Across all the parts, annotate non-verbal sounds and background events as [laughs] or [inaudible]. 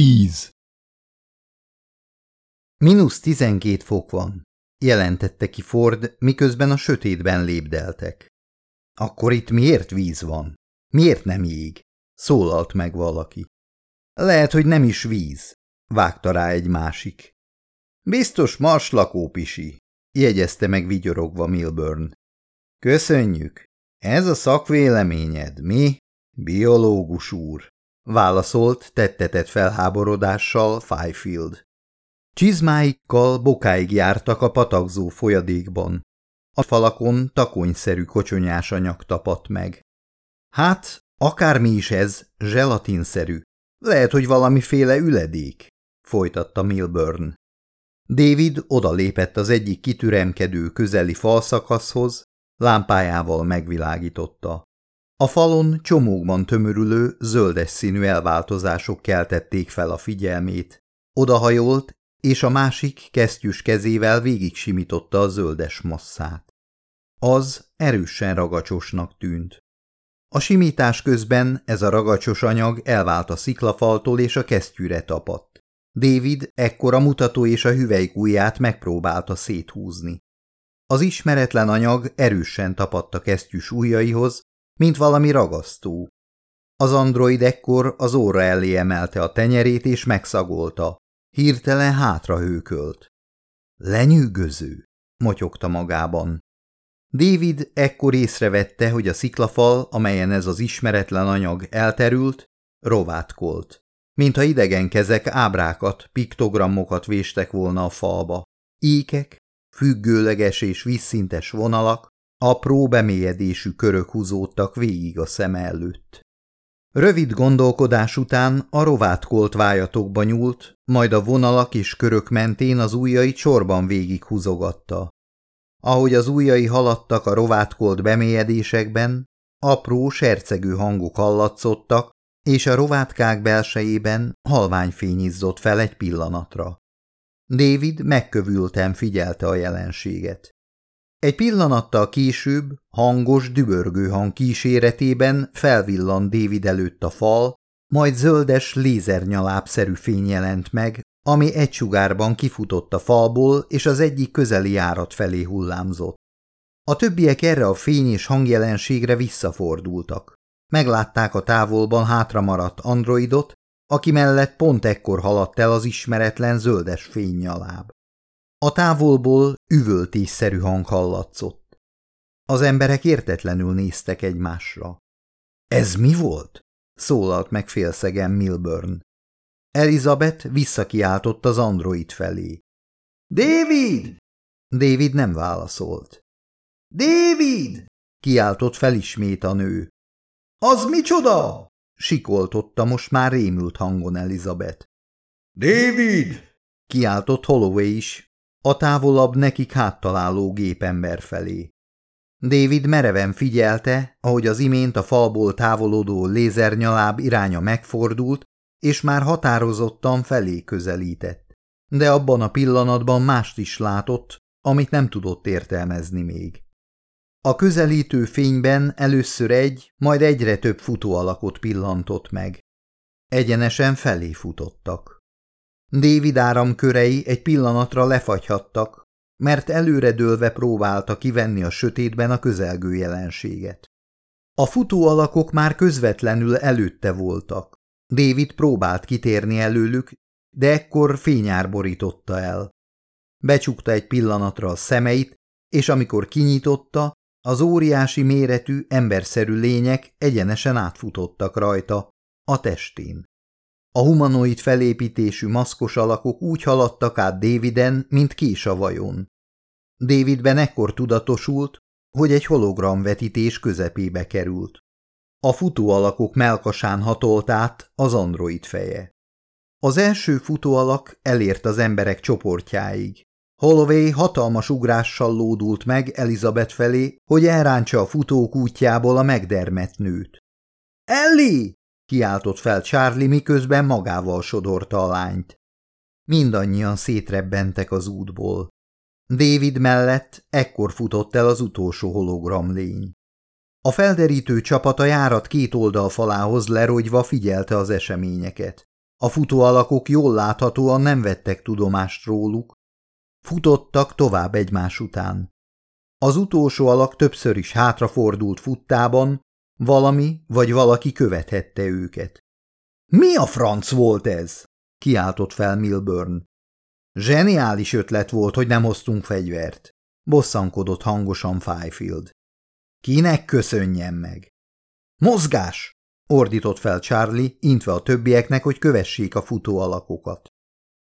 Tíz. Minusz tizenkét fok van, jelentette ki Ford, miközben a sötétben lépdeltek. Akkor itt miért víz van? Miért nem jég? Szólalt meg valaki. Lehet, hogy nem is víz, vágta rá egy másik. Biztos mars lakópisi, jegyezte meg vigyorogva Milburn. Köszönjük. Ez a szakvéleményed, mi? Biológus úr válaszolt tettetett felháborodással Fifield. Csizmáikkal bokáig jártak a patakzó folyadékban. A falakon takonyszerű kocsonyás anyag tapadt meg. Hát, akármi is ez, zselatinszerű. Lehet, hogy valamiféle üledék, folytatta Milburn. David odalépett az egyik kitüremkedő közeli falszakaszhoz, lámpájával megvilágította. A falon csomókban tömörülő, zöldes színű elváltozások keltették fel a figyelmét. Odahajolt, és a másik kesztyűs kezével végig simította a zöldes masszát. Az erősen ragacsosnak tűnt. A simítás közben ez a ragacsos anyag elvált a sziklafaltól és a kesztyűre tapadt. David ekkor a mutató és a hüvelyk ujját megpróbálta széthúzni. Az ismeretlen anyag erősen tapadt a kesztyűs ujjaihoz, mint valami ragasztó. Az android ekkor az óra elé emelte a tenyerét és megszagolta. Hirtelen hátra hőkölt. Lenyűgöző, motyogta magában. David ekkor észrevette, hogy a sziklafal, amelyen ez az ismeretlen anyag elterült, rovátkolt. Mintha idegen kezek ábrákat, piktogramokat véstek volna a falba. Íkek, függőleges és vízszintes vonalak, Apró bemélyedésű körök húzódtak végig a szem előtt. Rövid gondolkodás után a rovátkolt vájatokba nyúlt, majd a vonalak és körök mentén az ujjai csorban végig húzogatta. Ahogy az ujjai haladtak a rovátkolt bemélyedésekben, apró, sercegő hangok hallatszottak, és a rovátkák belsejében halványfény izzott fel egy pillanatra. David megkövülten figyelte a jelenséget. Egy pillanattal később hangos, dübörgő hang kíséretében felvillant David előtt a fal, majd zöldes, lézernyalábszerű fény jelent meg, ami egy sugárban kifutott a falból, és az egyik közeli járat felé hullámzott. A többiek erre a fény és hangjelenségre visszafordultak. Meglátták a távolban hátra maradt androidot, aki mellett pont ekkor haladt el az ismeretlen zöldes fénynyaláb. A távolból üvöltésszerű hang hallatszott. Az emberek értetlenül néztek egymásra. – Ez mi volt? – szólalt meg félszegen Milburn. Elizabeth visszakiáltott az android felé. – David! David nem válaszolt. – David! – kiáltott fel ismét a nő. – Az micsoda? – sikoltotta most már rémült hangon Elizabeth. – David! – kiáltott Holloway is, a távolabb nekik háttaláló gépember felé. David mereven figyelte, ahogy az imént a falból távolodó lézernyaláb iránya megfordult, és már határozottan felé közelített. De abban a pillanatban mást is látott, amit nem tudott értelmezni még. A közelítő fényben először egy, majd egyre több futóalakot pillantott meg. Egyenesen felé futottak. David áramkörei egy pillanatra lefagyhattak, mert előredőlve próbálta kivenni a sötétben a közelgő jelenséget. A futó alakok már közvetlenül előtte voltak. David próbált kitérni előlük, de ekkor fényár borította el. Becsukta egy pillanatra a szemeit, és amikor kinyitotta, az óriási méretű, emberszerű lények egyenesen átfutottak rajta, a testén. A humanoid felépítésű maszkos alakok úgy haladtak át Daviden, mint kés a vajon. Davidben ekkor tudatosult, hogy egy hologramvetítés közepébe került. A futó alakok melkasán hatolt át az android feje. Az első futóalak elért az emberek csoportjáig. Holloway hatalmas ugrással lódult meg Elizabeth felé, hogy elrántsa a futók útjából a megdermett nőt. – Ellie! Kiáltott fel Charlie, miközben magával sodorta a lányt. Mindannyian szétrebbentek az útból. David mellett ekkor futott el az utolsó hologram lény. A felderítő csapat a járat két oldal falához lerogyva figyelte az eseményeket. A futóalakok jól láthatóan nem vettek tudomást róluk. Futottak tovább egymás után. Az utolsó alak többször is hátrafordult futtában, valami vagy valaki követhette őket. – Mi a franc volt ez? – kiáltott fel Milburn. – Zseniális ötlet volt, hogy nem hoztunk fegyvert – bosszankodott hangosan Fifield. – Kinek köszönjem meg? – Mozgás! – ordított fel Charlie, intve a többieknek, hogy kövessék a futó alakokat.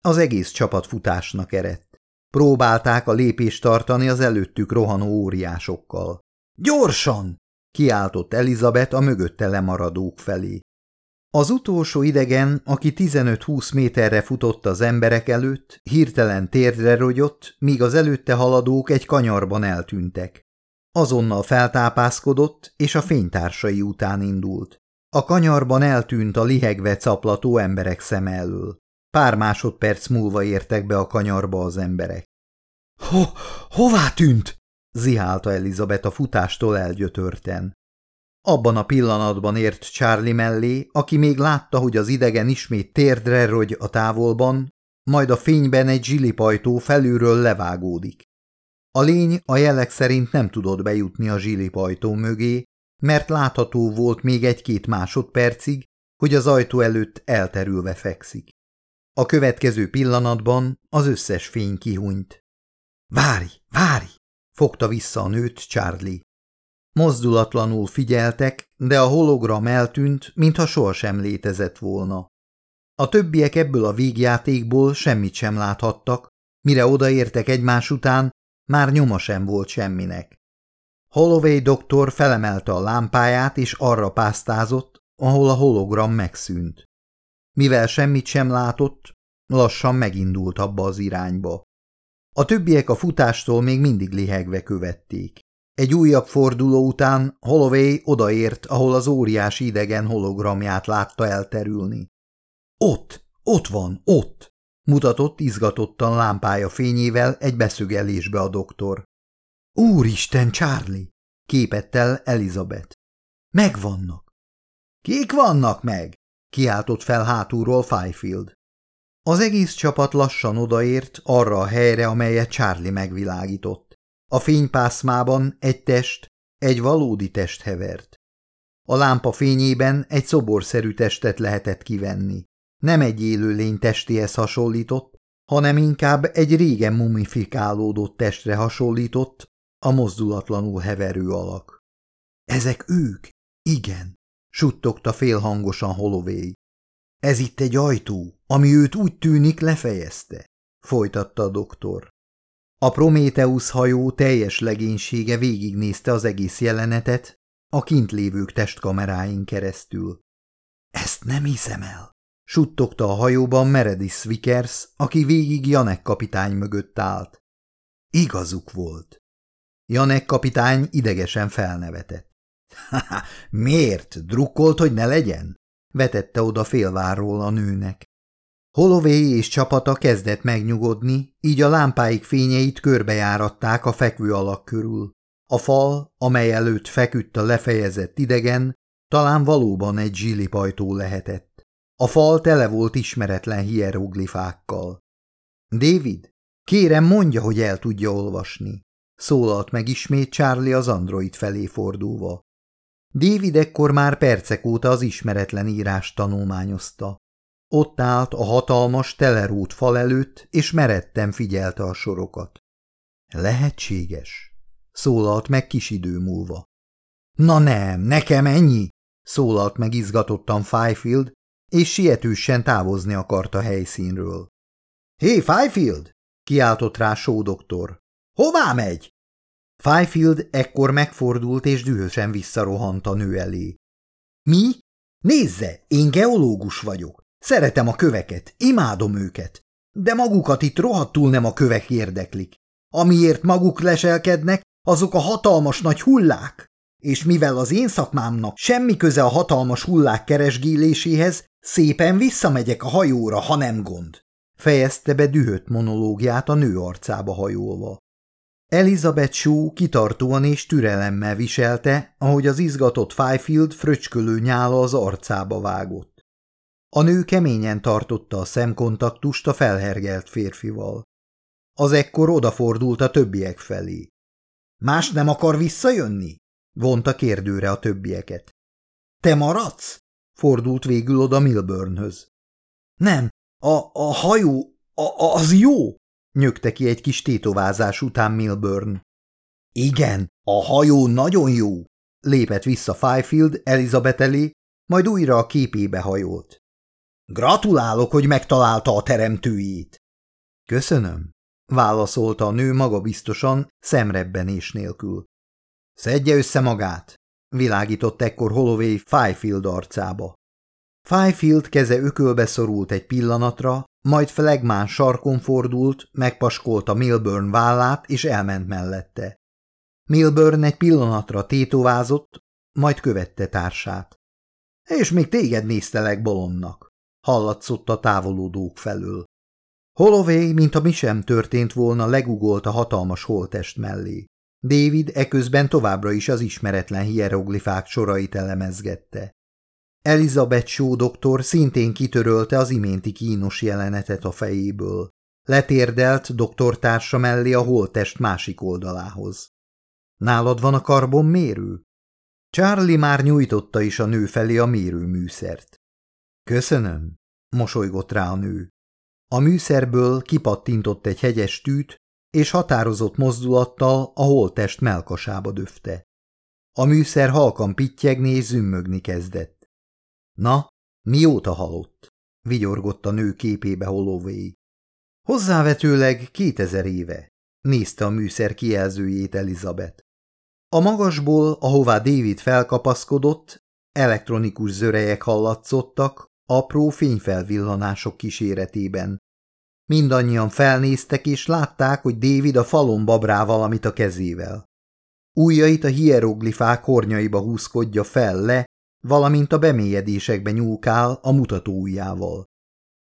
Az egész csapat futásnak eredt. Próbálták a lépést tartani az előttük rohanó óriásokkal. Gyorsan! Kiáltott Elizabeth a mögötte lemaradók felé. Az utolsó idegen, aki 15-20 méterre futott az emberek előtt, hirtelen térdre rogyott, míg az előtte haladók egy kanyarban eltűntek. Azonnal feltápászkodott, és a fénytársai után indult. A kanyarban eltűnt a lihegve caplató emberek szem elől. Pár másodperc múlva értek be a kanyarba az emberek. Ho, – Hová tűnt? – zihálta Elizabeth a futástól elgyötörten. Abban a pillanatban ért Charlie mellé, aki még látta, hogy az idegen ismét térdre rogy a távolban, majd a fényben egy zsilipajtó felülről levágódik. A lény a jelek szerint nem tudott bejutni a zsilipajtó mögé, mert látható volt még egy-két másodpercig, hogy az ajtó előtt elterülve fekszik. A következő pillanatban az összes fény kihunyt. Várj, várj! Fogta vissza a nőt Charlie. Mozdulatlanul figyeltek, de a hologram eltűnt, mintha sohasem létezett volna. A többiek ebből a végjátékból semmit sem láthattak, mire odaértek egymás után, már nyoma sem volt semminek. Holloway doktor felemelte a lámpáját és arra pásztázott, ahol a hologram megszűnt. Mivel semmit sem látott, lassan megindult abba az irányba. A többiek a futástól még mindig lihegve követték. Egy újabb forduló után Holloway odaért, ahol az óriási idegen hologramját látta elterülni. Ott, ott van, ott! mutatott izgatottan lámpája fényével egy beszögelésbe a doktor. Úristen, Charlie! képett el Elizabeth. Megvannak. Kik vannak meg? kiáltott fel hátulról Fifield. Az egész csapat lassan odaért arra a helyre, amelyet Charlie megvilágított. A fénypászmában egy test, egy valódi test hevert. A lámpa fényében egy szoborszerű testet lehetett kivenni. Nem egy élőlény testéhez hasonlított, hanem inkább egy régen mumifikálódott testre hasonlított, a mozdulatlanul heverő alak. Ezek ők? Igen, suttogta félhangosan Holloway. Ez itt egy ajtó, ami őt úgy tűnik lefejezte, folytatta a doktor. A Prométeusz hajó teljes legénysége végignézte az egész jelenetet a kint lévők testkameráin keresztül. Ezt nem hiszem el, suttogta a hajóban Meredith Vickers, aki végig Janek kapitány mögött állt. Igazuk volt. Janek kapitány idegesen felnevetett. [laughs] – Miért? Drukkolt, hogy ne legyen? Vetette oda félvárról a nőnek. Holloway és csapata kezdett megnyugodni, így a lámpáik fényeit körbejáratták a fekvő alak körül. A fal, amely előtt feküdt a lefejezett idegen, talán valóban egy zsilipajtó lehetett. A fal tele volt ismeretlen hieroglifákkal. David, kérem mondja, hogy el tudja olvasni, szólalt meg ismét Charlie az android felé fordulva. David ekkor már percek óta az ismeretlen írást tanulmányozta. Ott állt a hatalmas, telerút fal előtt, és meredten figyelte a sorokat. Lehetséges, szólalt meg kis idő múlva. Na nem, nekem ennyi, szólalt meg izgatottan Fifield, és sietősen távozni akart a helyszínről. Hé, hey, Fifield! kiáltott rá Só doktor. Hová megy? Fifield ekkor megfordult és dühösen visszarohant a nő elé. Mi? Nézze, én geológus vagyok. Szeretem a köveket, imádom őket. De magukat itt rohadtul nem a kövek érdeklik. Amiért maguk leselkednek, azok a hatalmas nagy hullák. És mivel az én szakmámnak semmi köze a hatalmas hullák keresgéléséhez, szépen visszamegyek a hajóra, ha nem gond. Fejezte be dühött monológiát a nő arcába hajolva. Elizabeth Shaw kitartóan és türelemmel viselte, ahogy az izgatott Fifield fröcskölő nyála az arcába vágott. A nő keményen tartotta a szemkontaktust a felhergelt férfival. Az ekkor odafordult a többiek felé. Más nem akar visszajönni? vonta kérdőre a többieket. Te maradsz? fordult végül oda Milburnhöz. Nem, a, a hajó, a, az jó, nyögte ki egy kis tétovázás után Milburn. Igen, a hajó nagyon jó, lépett vissza Fifield Elizabeth elé, majd újra a képébe hajolt. Gratulálok, hogy megtalálta a teremtőjét. Köszönöm, válaszolta a nő magabiztosan, szemrebbenés nélkül. Szedje össze magát, világított ekkor Holloway Fifield arcába. Fifield keze ökölbe szorult egy pillanatra, majd Flegmán sarkon fordult, megpaskolta Milburn vállát, és elment mellette. Milburn egy pillanatra tétovázott, majd követte társát. És még téged néztelek bolondnak, hallatszott a távolodók felől. Holloway, mintha mi sem történt volna, legugolt a hatalmas holtest mellé. David eközben továbbra is az ismeretlen hieroglifák sorait elemezgette. Elizabeth Shaw doktor szintén kitörölte az iménti kínos jelenetet a fejéből. Letérdelt doktortársa mellé a holtest másik oldalához. Nálad van a karbon mérő? Charlie már nyújtotta is a nő felé a mérőműszert. Köszönöm, mosolygott rá a nő. A műszerből kipattintott egy hegyes tűt, és határozott mozdulattal a holtest melkasába döfte. A műszer halkan pittyegni és zümmögni kezdett. Na, mióta halott? vigyorgott a nő képébe Holloway. Hozzávetőleg kétezer éve, nézte a műszer kijelzőjét Elizabeth. A magasból, ahová David felkapaszkodott, elektronikus zörejek hallatszottak, apró fényfelvillanások kíséretében. Mindannyian felnéztek, és látták, hogy David a falon babrál valamit a kezével. Újjait a hieroglifák hornyaiba húzkodja fel le, valamint a bemélyedésekbe nyúlkál a mutató ujjával.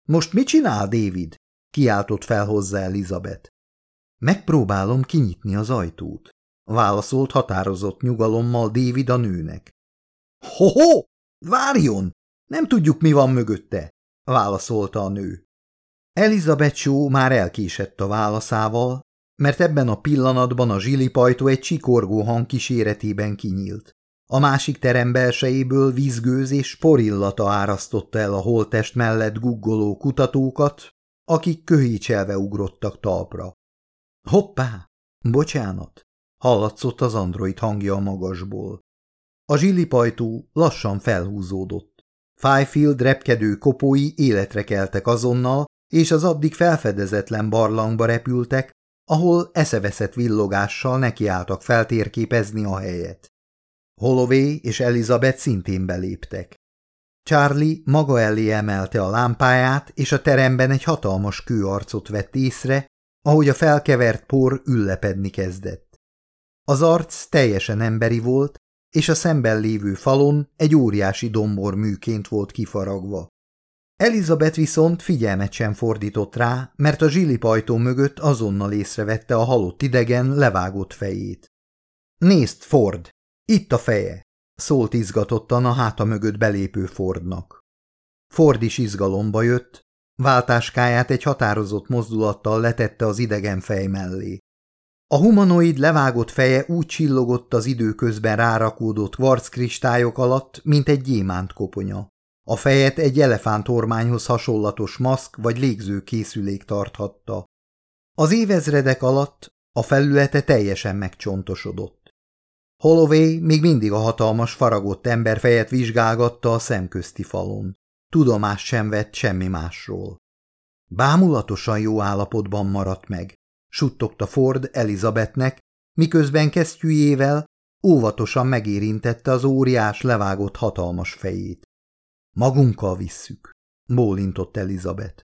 Most mit csinál, David? kiáltott fel hozzá Elizabeth. Megpróbálom kinyitni az ajtót, válaszolt határozott nyugalommal David a nőnek. Ho-ho! Várjon! Nem tudjuk, mi van mögötte, válaszolta a nő. Elizabeth Shaw már elkésett a válaszával, mert ebben a pillanatban a zsilipajtó egy csikorgó hang kíséretében kinyílt. A másik terem belsejéből vízgőz és porillata árasztotta el a holtest mellett guggoló kutatókat, akik köhícselve ugrottak talpra. Hoppá! Bocsánat! Hallatszott az android hangja a magasból. A zsilipajtó lassan felhúzódott. Fifield repkedő kopói életre keltek azonnal, és az addig felfedezetlen barlangba repültek, ahol eszeveszett villogással nekiálltak feltérképezni a helyet. Holloway és Elizabeth szintén beléptek. Charlie maga elé emelte a lámpáját, és a teremben egy hatalmas kőarcot vett észre, ahogy a felkevert por üllepedni kezdett. Az arc teljesen emberi volt, és a szemben lévő falon egy óriási dombor műként volt kifaragva. Elizabeth viszont figyelmet sem fordított rá, mert a zsilipajtó mögött azonnal észrevette a halott idegen levágott fejét. Nézd, Ford! Itt a feje! szólt izgatottan a háta mögött belépő Fordnak. Ford is izgalomba jött, váltáskáját egy határozott mozdulattal letette az idegen fej mellé. A humanoid levágott feje úgy csillogott az időközben rárakódott kvarckristályok alatt, mint egy gyémánt koponya. A fejet egy elefántormányhoz hasonlatos maszk vagy légző készülék tarthatta. Az évezredek alatt a felülete teljesen megcsontosodott. Holloway még mindig a hatalmas faragott emberfejet vizsgálgatta a szemközti falon. Tudomást sem vett semmi másról. Bámulatosan jó állapotban maradt meg, suttogta Ford Elizabethnek, miközben kesztyűjével óvatosan megérintette az óriás levágott hatalmas fejét. Magunkkal visszük, bólintott Elizabeth.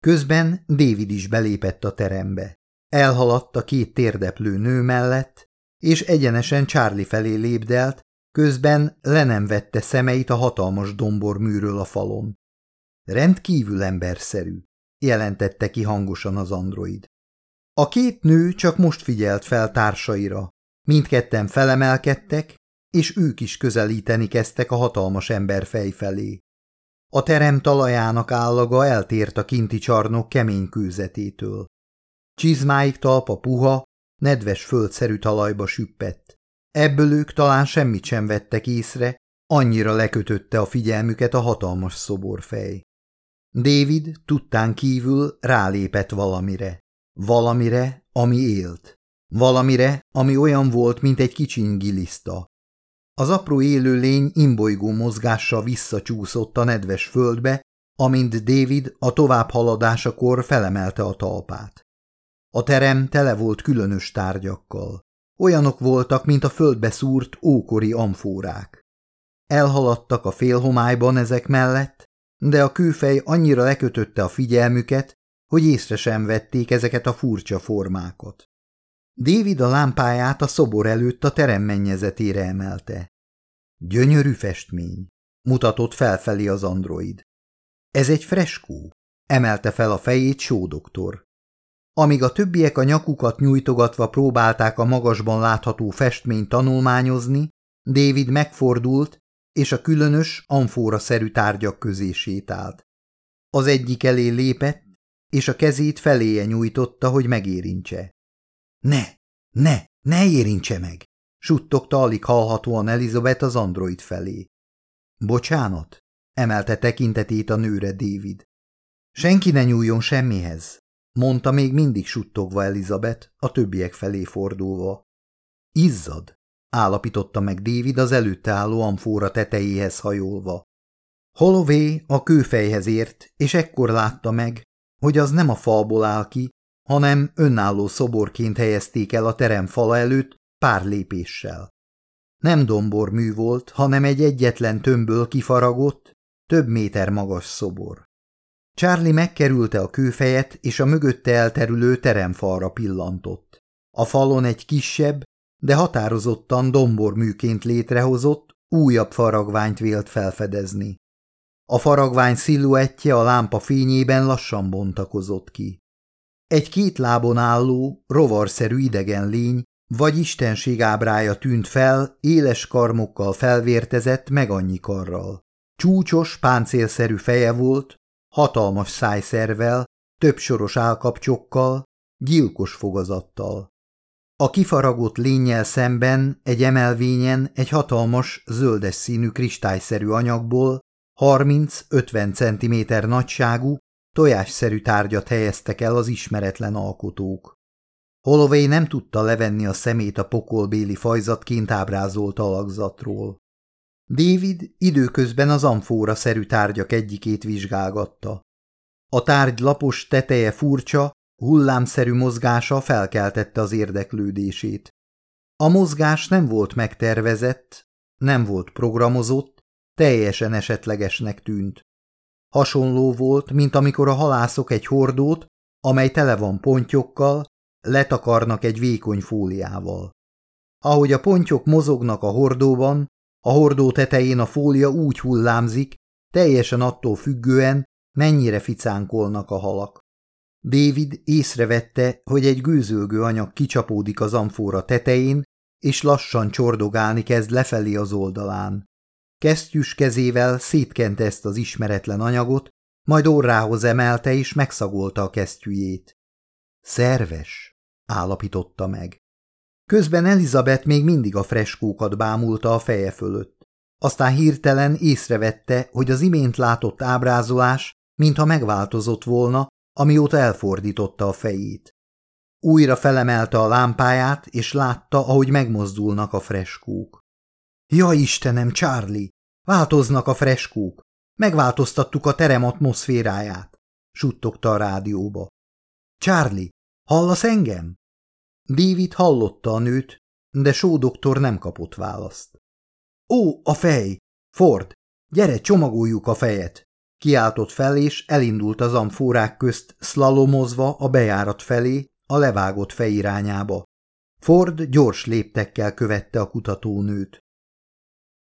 Közben David is belépett a terembe. Elhaladt a két térdeplő nő mellett, és egyenesen Charlie felé lépdelt, közben le nem vette szemeit a hatalmas domborműről a falon. Rendkívül emberszerű, jelentette ki hangosan az android. A két nő csak most figyelt fel társaira. Mindketten felemelkedtek, és ők is közelíteni kezdtek a hatalmas ember fej felé. A terem talajának állaga eltért a kinti csarnok kemény kőzetétől. Csizmáik talpa puha, nedves földszerű talajba süppett. Ebből ők talán semmit sem vettek észre, annyira lekötötte a figyelmüket a hatalmas szoborfej. David tudtán kívül rálépett valamire. Valamire, ami élt. Valamire, ami olyan volt, mint egy kicsiny giliszta. Az apró élőlény imbolygó mozgással visszacsúszott a nedves földbe, amint David a továbbhaladásakor felemelte a talpát. A terem tele volt különös tárgyakkal. Olyanok voltak, mint a földbe szúrt ókori amfórák. Elhaladtak a félhomályban ezek mellett, de a kőfej annyira lekötötte a figyelmüket, hogy észre sem vették ezeket a furcsa formákat. David a lámpáját a szobor előtt a terem mennyezetére emelte. Gyönyörű festmény, mutatott felfelé az android. Ez egy freskó, emelte fel a fejét Só doktor. Amíg a többiek a nyakukat nyújtogatva próbálták a magasban látható festményt tanulmányozni, David megfordult, és a különös, amfóra-szerű tárgyak közé sétált. Az egyik elé lépett, és a kezét feléje nyújtotta, hogy megérintse. Ne, ne, ne érintse meg! suttogta alig hallhatóan Elizabeth az android felé. Bocsánat, emelte tekintetét a nőre David. Senki ne nyúljon semmihez, mondta még mindig suttogva Elizabeth, a többiek felé fordulva. Izzad, állapította meg David az előtte álló amfóra tetejéhez hajolva. Holloway a kőfejhez ért, és ekkor látta meg, hogy az nem a falból áll ki, hanem önálló szoborként helyezték el a terem fala előtt pár lépéssel. Nem dombormű volt, hanem egy egyetlen tömbből kifaragott, több méter magas szobor. Charlie megkerülte a kőfejet, és a mögötte elterülő teremfalra pillantott. A falon egy kisebb, de határozottan domborműként létrehozott, újabb faragványt vélt felfedezni. A faragvány sziluettje a lámpa fényében lassan bontakozott ki. Egy két lábon álló, rovarszerű idegen lény, vagy istenség ábrája tűnt fel, éles karmokkal felvértezett meg annyi karral. Csúcsos, páncélszerű feje volt, hatalmas szájszervel, több soros állkapcsokkal, gyilkos fogazattal. A kifaragott lényel szemben egy emelvényen egy hatalmas, zöldes színű kristályszerű anyagból 30-50 cm nagyságú, tojásszerű tárgyat helyeztek el az ismeretlen alkotók. Holloway nem tudta levenni a szemét a pokolbéli fajzatként ábrázolt alakzatról. David időközben az amfóra-szerű tárgyak egyikét vizsgálgatta. A tárgy lapos teteje furcsa, hullámszerű mozgása felkeltette az érdeklődését. A mozgás nem volt megtervezett, nem volt programozott, teljesen esetlegesnek tűnt. Hasonló volt, mint amikor a halászok egy hordót, amely tele van pontyokkal, letakarnak egy vékony fóliával. Ahogy a pontyok mozognak a hordóban, a hordó tetején a fólia úgy hullámzik, teljesen attól függően, mennyire ficánkolnak a halak. David észrevette, hogy egy gőzölgő anyag kicsapódik az amfóra tetején, és lassan csordogálni kezd lefelé az oldalán. Kesztyűs kezével szétkente ezt az ismeretlen anyagot, majd orrához emelte és megszagolta a kesztyűjét. Szerves, állapította meg. Közben Elizabeth még mindig a freskókat bámulta a feje fölött. Aztán hirtelen észrevette, hogy az imént látott ábrázolás, mintha megváltozott volna, amióta elfordította a fejét. Újra felemelte a lámpáját, és látta, ahogy megmozdulnak a freskók. Ja Istenem, Charlie! Változnak a freskók! Megváltoztattuk a terem atmoszféráját! suttogta a rádióba. Charlie, hallasz engem? David hallotta a nőt, de Só doktor nem kapott választ. Ó, a fej! Ford, gyere, csomagoljuk a fejet! Kiáltott fel, és elindult az amfórák közt, szlalomozva a bejárat felé, a levágott fej irányába. Ford gyors léptekkel követte a kutatónőt.